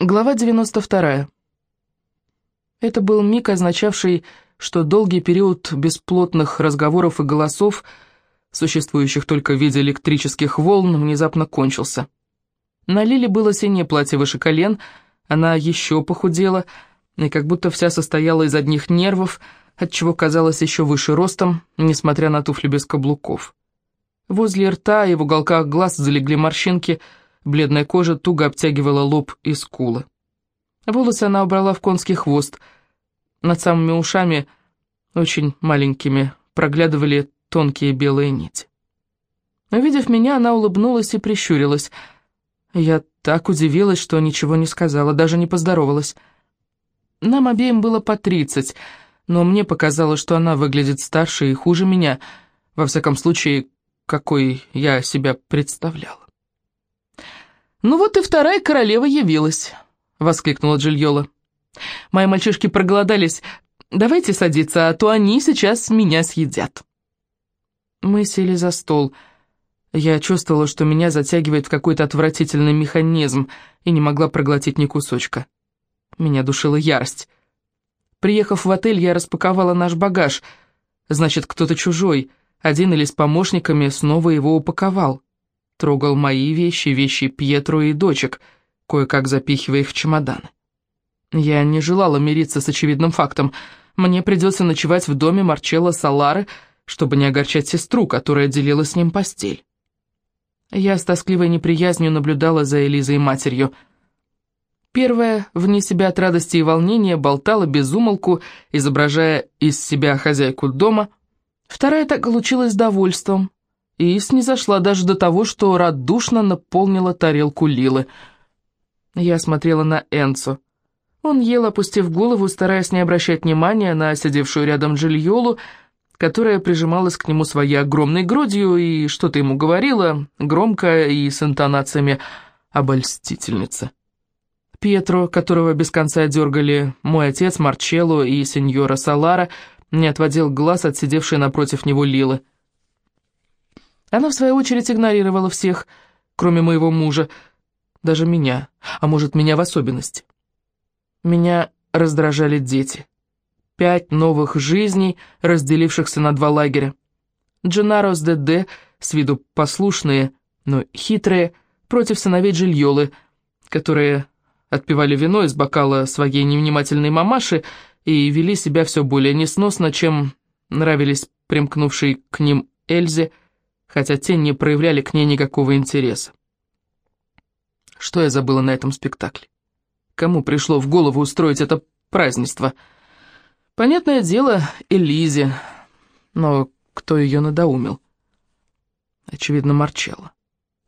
Глава 92. Это был миг, означавший, что долгий период бесплотных разговоров и голосов, существующих только в виде электрических волн, внезапно кончился. На Лиле было синее платье выше колен, она еще похудела, и как будто вся состояла из одних нервов, отчего казалась еще выше ростом, несмотря на туфли без каблуков. Возле рта и в уголках глаз залегли морщинки – Бледная кожа туго обтягивала лоб и скулы. Волосы она убрала в конский хвост. Над самыми ушами, очень маленькими, проглядывали тонкие белые нити. Увидев меня, она улыбнулась и прищурилась. Я так удивилась, что ничего не сказала, даже не поздоровалась. Нам обеим было по тридцать, но мне показалось, что она выглядит старше и хуже меня, во всяком случае, какой я себя представляла. «Ну вот и вторая королева явилась», — воскликнула Джильола. «Мои мальчишки проголодались. Давайте садиться, а то они сейчас меня съедят». Мы сели за стол. Я чувствовала, что меня затягивает в какой-то отвратительный механизм и не могла проглотить ни кусочка. Меня душила ярость. Приехав в отель, я распаковала наш багаж. Значит, кто-то чужой, один или с помощниками, снова его упаковал. Трогал мои вещи, вещи Пьетро и дочек, кое-как запихивая их в чемоданы. Я не желала мириться с очевидным фактом. Мне придется ночевать в доме Марчелло Салары, чтобы не огорчать сестру, которая делила с ним постель. Я с тоскливой неприязнью наблюдала за Элизой и матерью. Первая, вне себя от радости и волнения, болтала без умолку, изображая из себя хозяйку дома. Вторая так лучилась довольством, и снизошла даже до того, что радушно наполнила тарелку Лилы. Я смотрела на Энцо. Он ел, опустив голову, стараясь не обращать внимания на сидевшую рядом Джильолу, которая прижималась к нему своей огромной грудью и что-то ему говорила, громко и с интонациями обольстительницы. Пьетро, которого без конца дергали мой отец, Марчелло и сеньора Салара, не отводил глаз от сидевшей напротив него Лилы. Она, в свою очередь, игнорировала всех, кроме моего мужа, даже меня, а может, меня в особенности. Меня раздражали дети. Пять новых жизней, разделившихся на два лагеря. Дженаро с ДД, с виду послушные, но хитрые, против сыновей Джильолы, которые отпивали вино из бокала своей невнимательной мамаши и вели себя все более несносно, чем нравились примкнувшей к ним Эльзе, хотя те не проявляли к ней никакого интереса. Что я забыла на этом спектакле? Кому пришло в голову устроить это празднество? Понятное дело, Элизе, но кто ее надоумил? Очевидно, Марчелло.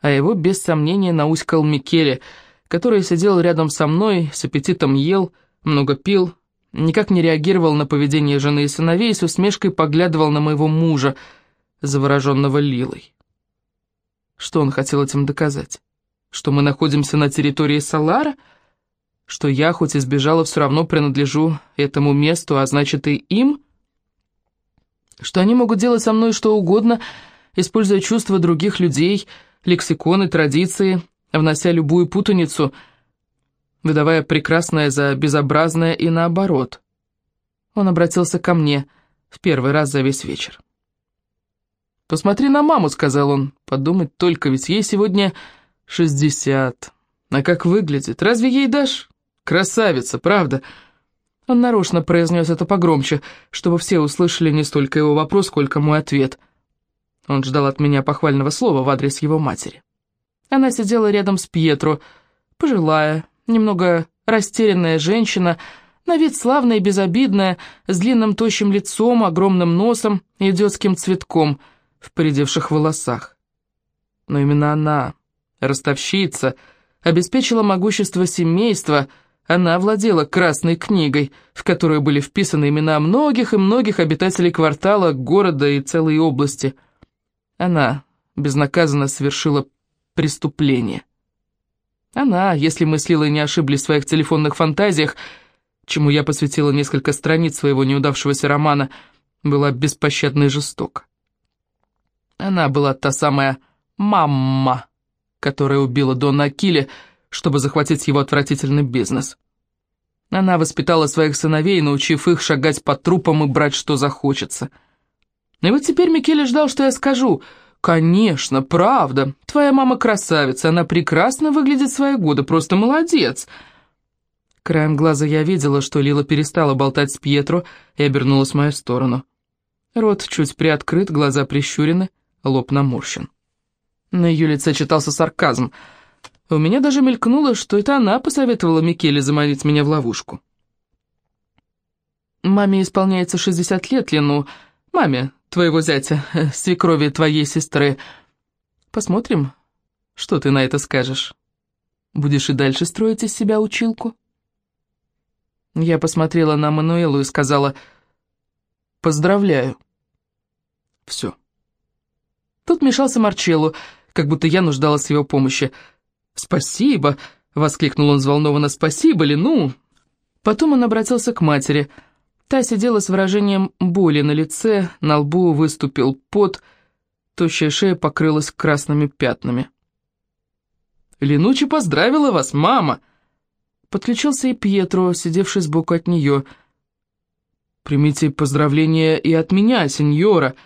А его, без сомнения, науськал Микеле, который сидел рядом со мной, с аппетитом ел, много пил, никак не реагировал на поведение жены и сыновей, с усмешкой поглядывал на моего мужа, завороженного Лилой. Что он хотел этим доказать? Что мы находимся на территории Салара? Что я, хоть избежала, все равно принадлежу этому месту, а значит и им? Что они могут делать со мной что угодно, используя чувства других людей, лексиконы, традиции, внося любую путаницу, выдавая прекрасное за безобразное и наоборот. Он обратился ко мне в первый раз за весь вечер. «Посмотри на маму», — сказал он. «Подумать только, ведь ей сегодня шестьдесят. А как выглядит? Разве ей дашь? Красавица, правда?» Он нарочно произнес это погромче, чтобы все услышали не столько его вопрос, сколько мой ответ. Он ждал от меня похвального слова в адрес его матери. Она сидела рядом с Пьетро, пожилая, немного растерянная женщина, на вид славная и безобидная, с длинным тощим лицом, огромным носом и детским цветком — в поредевших волосах. Но именно она, ростовщица, обеспечила могущество семейства, она владела красной книгой, в которую были вписаны имена многих и многих обитателей квартала, города и целой области. Она безнаказанно совершила преступление. Она, если мы Лилой не ошиблись в своих телефонных фантазиях, чему я посвятила несколько страниц своего неудавшегося романа, была беспощадна и жестока. Она была та самая «мамма», которая убила Дона Акиле, чтобы захватить его отвратительный бизнес. Она воспитала своих сыновей, научив их шагать по трупам и брать, что захочется. И вот теперь Микеле ждал, что я скажу. «Конечно, правда. Твоя мама красавица, она прекрасно выглядит в свои годы, просто молодец». Краем глаза я видела, что Лила перестала болтать с Пьетро и обернулась в мою сторону. Рот чуть приоткрыт, глаза прищурены, лоб наморщен. На ее лице читался сарказм. У меня даже мелькнуло, что это она посоветовала Микеле заманить меня в ловушку. «Маме исполняется 60 лет, Лену. Маме твоего зятя, свекрови твоей сестры. Посмотрим, что ты на это скажешь. Будешь и дальше строить из себя училку?» Я посмотрела на Мануэлу и сказала «Поздравляю». Все. Тут мешался Марчелло, как будто я нуждалась в его помощи. «Спасибо!» — воскликнул он взволнованно. «Спасибо ли? Ну...» Потом он обратился к матери. Та сидела с выражением боли на лице, на лбу выступил пот, тощая шея покрылась красными пятнами. «Ленучи поздравила вас, мама!» Подключился и Пьетро, сидевший сбоку от нее. «Примите поздравления и от меня, сеньора!»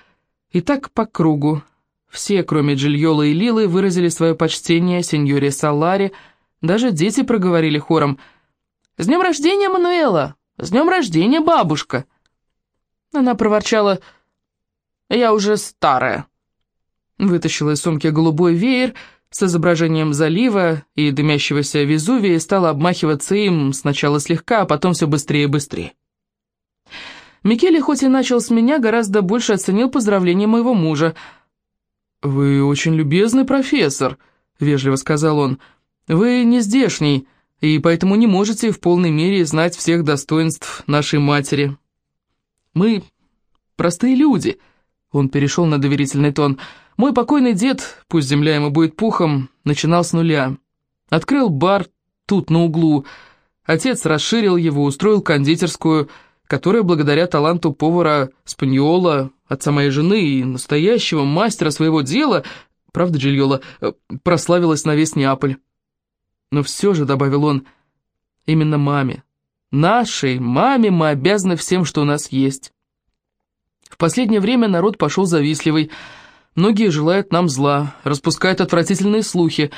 И так по кругу. Все, кроме Джильола и Лилы, выразили свое почтение сеньоре Саларе, даже дети проговорили хором «С днем рождения, Мануэла! С днем рождения, бабушка!» Она проворчала «Я уже старая». Вытащила из сумки голубой веер с изображением залива и дымящегося Везувия и стала обмахиваться им сначала слегка, а потом все быстрее и быстрее. Микеле, хоть и начал с меня, гораздо больше оценил поздравления моего мужа. «Вы очень любезный профессор», — вежливо сказал он. «Вы не здешний, и поэтому не можете в полной мере знать всех достоинств нашей матери. Мы простые люди», — он перешел на доверительный тон. «Мой покойный дед, пусть земля ему будет пухом, начинал с нуля. Открыл бар тут, на углу. Отец расширил его, устроил кондитерскую — которая благодаря таланту повара Спаньола, отца моей жены и настоящего мастера своего дела, правда, Джильола, э, прославилась на весь Неаполь. Но все же, добавил он, именно маме, нашей маме мы обязаны всем, что у нас есть. В последнее время народ пошел завистливый, многие желают нам зла, распускают отвратительные слухи,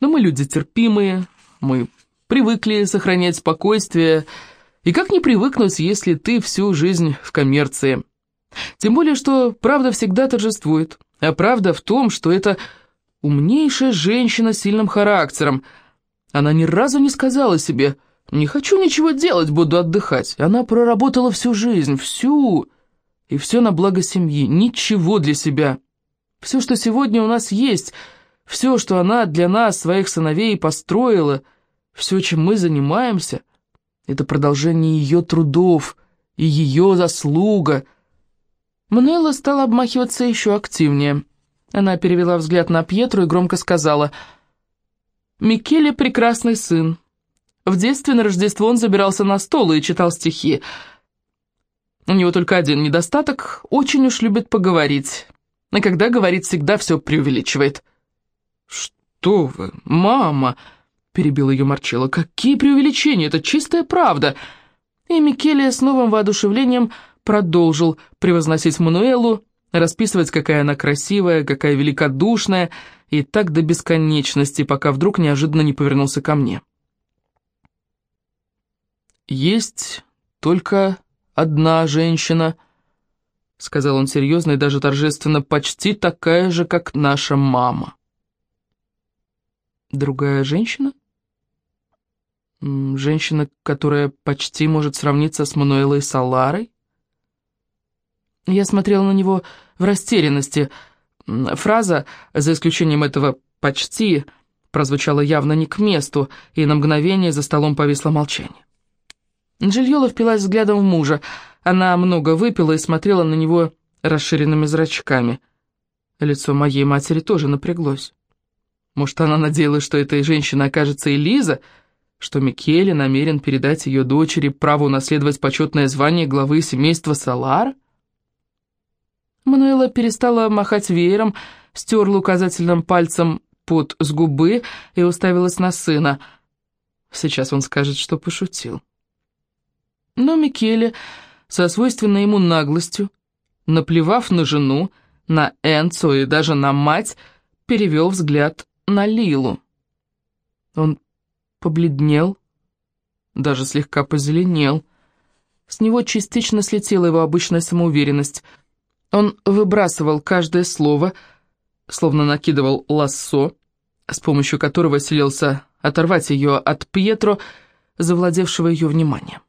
но мы люди терпимые, мы привыкли сохранять спокойствие, и как не привыкнуть, если ты всю жизнь в коммерции? Тем более, что правда всегда торжествует. А правда в том, что это умнейшая женщина с сильным характером. Она ни разу не сказала себе «не хочу ничего делать, буду отдыхать». Она проработала всю жизнь, всю, и все на благо семьи, ничего для себя. Все, что сегодня у нас есть, все, что она для нас, своих сыновей, построила, все, чем мы занимаемся – это продолжение ее трудов и ее заслуга. Мануэла стала обмахиваться еще активнее. Она перевела взгляд на Пьетру и громко сказала, «Микеле — прекрасный сын. В детстве на Рождество он забирался на стол и читал стихи. У него только один недостаток — очень уж любит поговорить. И когда говорит, всегда все преувеличивает». «Что вы, мама!» перебил ее Марчелло. «Какие преувеличения! Это чистая правда!» И Микелия с новым воодушевлением продолжил превозносить Мануэлу, расписывать, какая она красивая, какая великодушная, и так до бесконечности, пока вдруг неожиданно не повернулся ко мне. «Есть только одна женщина», — сказал он серьезно и даже торжественно, «почти такая же, как наша мама». «Другая женщина?» Женщина, которая почти может сравниться с Мануэлой Саларой? Я смотрела на него в растерянности. Фраза, за исключением этого «почти», прозвучала явно не к месту, и на мгновение за столом повисло молчание. Джильола впилась взглядом в мужа. Она много выпила и смотрела на него расширенными зрачками. Лицо моей матери тоже напряглось. Может, она надеялась, что этой женщиной окажется Элиза, что Микеле намерен передать ее дочери право унаследовать почетное звание главы семейства Салар? Мануэла перестала махать веером, стерла указательным пальцем пот с губы и уставилась на сына. Сейчас он скажет, что пошутил. Но Микеле, со свойственной ему наглостью, наплевав на жену, на Энцо и даже на мать, перевел взгляд на Лилу. Он побледнел, даже слегка позеленел. С него частично слетела его обычная самоуверенность. Он выбрасывал каждое слово, словно накидывал лассо, с помощью которого селился оторвать ее от Пьетро, завладевшего ее вниманием.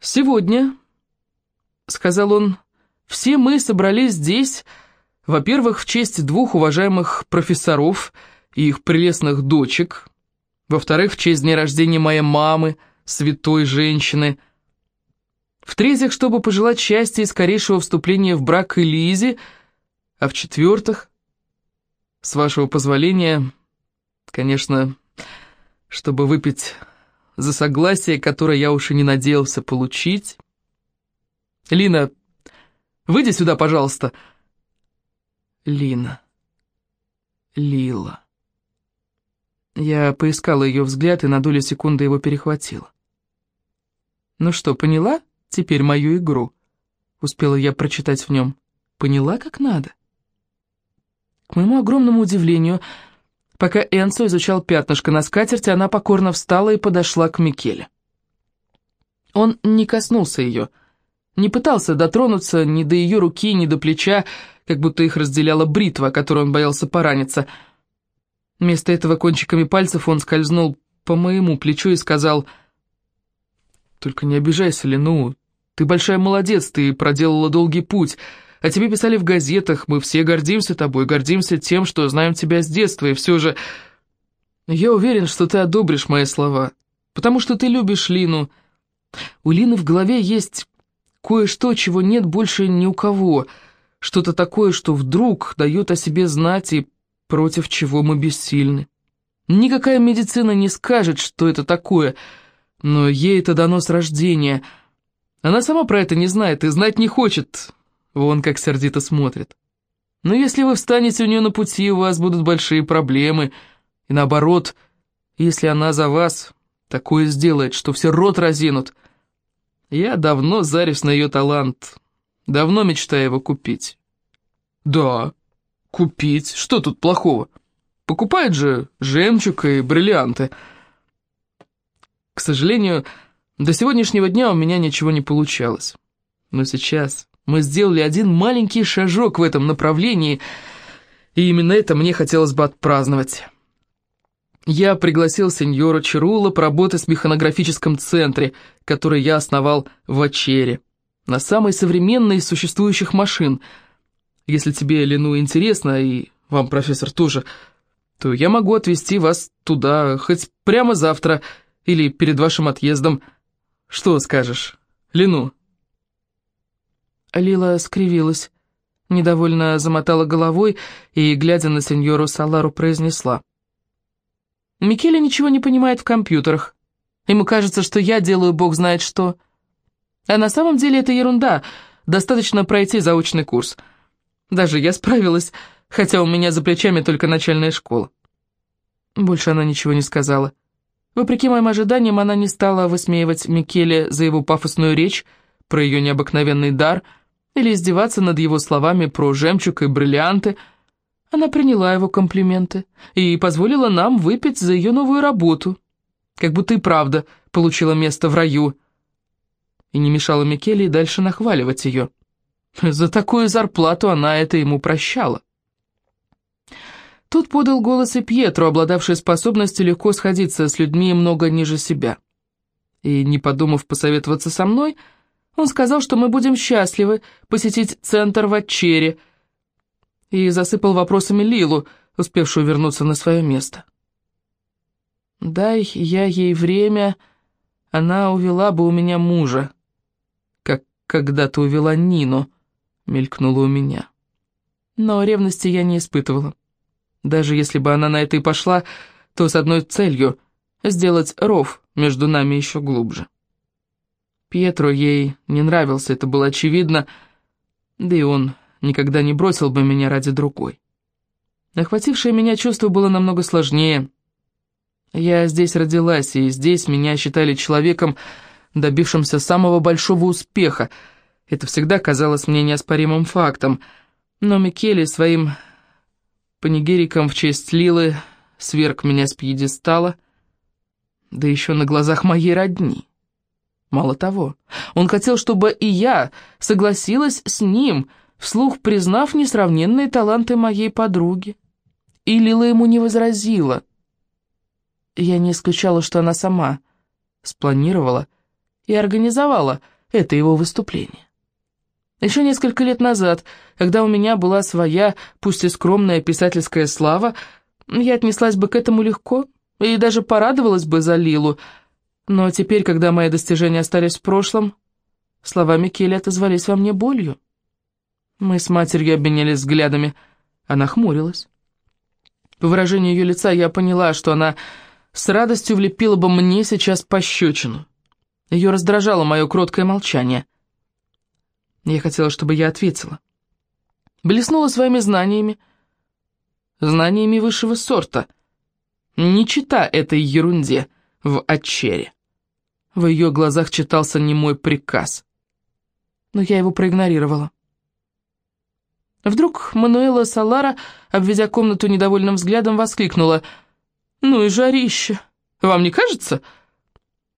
«Сегодня», — сказал он, — «все мы собрались здесь, во-первых, в честь двух уважаемых профессоров и их прелестных дочек, во-вторых, в честь дня рождения моей мамы, святой женщины, в-третьих, чтобы пожелать счастья и скорейшего вступления в брак Элизе, а в-четвертых, с вашего позволения, конечно, чтобы выпить за согласие, которое я уж и не надеялся получить. Лина, выйди сюда, пожалуйста. Лина. Лила. Я поискала ее взгляд и на долю секунды его перехватила. «Ну что, поняла теперь мою игру?» Успела я прочитать в нем. «Поняла, как надо?» К моему огромному удивлению, Пока Энцо изучал пятнышко на скатерти, она покорно встала и подошла к Микеле. Он не коснулся ее, не пытался дотронуться ни до ее руки, ни до плеча, как будто их разделяла бритва, которой он боялся пораниться. Вместо этого кончиками пальцев он скользнул по моему плечу и сказал, «Только не обижайся, Лену, ты большая молодец, ты проделала долгий путь». О а тебе писали в газетах, мы все гордимся тобой, гордимся тем, что знаем тебя с детства, и все же... Я уверен, что ты одобришь мои слова, потому что ты любишь Лину. У Лины в голове есть кое-что, чего нет больше ни у кого, что-то такое, что вдруг дает о себе знать и против чего мы бессильны. Никакая медицина не скажет, что это такое, но ей это дано с рождения. Она сама про это не знает и знать не хочет, Вон как сердито смотрит. Но если вы встанете у нее на пути, у вас будут большие проблемы. И наоборот, если она за вас такое сделает, что все рот разинут. Я давно зарюсь на ее талант, давно мечтаю его купить. Да, купить, что тут плохого? Покупает же жемчуг и бриллианты. К сожалению, до сегодняшнего дня у меня ничего не получалось. Но сейчас мы сделали один маленький шажок в этом направлении, и именно это мне хотелось бы отпраздновать. Я пригласил сеньора Чирула поработать в механографическом центре, который я основал в Ачере, на самой современной из существующих машин. Если тебе, Лену, интересно, и вам, профессор, тоже, то я могу отвезти вас туда хоть прямо завтра или перед вашим отъездом. Что скажешь, Лену?» Лила скривилась, недовольно замотала головой и, глядя на сеньору Салару, произнесла. «Микеле ничего не понимает в компьютерах. Ему кажется, что я делаю бог знает что. А на самом деле это ерунда, достаточно пройти заочный курс. Даже я справилась, хотя у меня за плечами только начальная школа». Больше она ничего не сказала. Вопреки моим ожиданиям, она не стала высмеивать Микеле за его пафосную речь, про ее необыкновенный дар — или издеваться над его словами про жемчуг и бриллианты. Она приняла его комплименты и позволила нам выпить за ее новую работу, как будто и правда получила место в раю. И не мешала Микеле дальше нахваливать ее. За такую зарплату она это ему прощала. Тут подал голос и Пьетро, обладавший способностью легко сходиться с людьми много ниже себя. И, не подумав посоветоваться со мной, — он сказал, что мы будем счастливы посетить центр в Атчере, и засыпал вопросами Лилу, успевшую вернуться на свое место. «Дай я ей время, она увела бы у меня мужа, как когда-то увела Нину», — мелькнула у меня. Но ревности я не испытывала. Даже если бы она на это и пошла, то с одной целью — сделать ров между нами еще глубже. Пьетро ей не нравился, это было очевидно, да и он никогда не бросил бы меня ради другой. Охватившее меня чувство было намного сложнее. Я здесь родилась, и здесь меня считали человеком, добившимся самого большого успеха. Это всегда казалось мне неоспоримым фактом. Но Микеле своим панигериком в честь Лилы сверг меня с пьедестала, да еще на глазах моей родни. Мало того, он хотел, чтобы и я согласилась с ним, вслух признав несравненные таланты моей подруги. И Лила ему не возразила. Я не исключала, что она сама спланировала и организовала это его выступление. Еще несколько лет назад, когда у меня была своя, пусть и скромная писательская слава, я отнеслась бы к этому легко и даже порадовалась бы за Лилу, но теперь, когда мои достижения остались в прошлом, слова Микеле отозвались во мне болью. Мы с матерью обменялись взглядами, она хмурилась. По выражению ее лица я поняла, что она с радостью влепила бы мне сейчас пощечину. Ее раздражало мое кроткое молчание. Я хотела, чтобы я ответила. Блеснула своими знаниями, знаниями высшего сорта. Не чита этой ерунде в отчере. В ее глазах читался не мой приказ. Но я его проигнорировала. Вдруг Мануэла Салара, обведя комнату недовольным взглядом, воскликнула. «Ну и жарище! Вам не кажется?»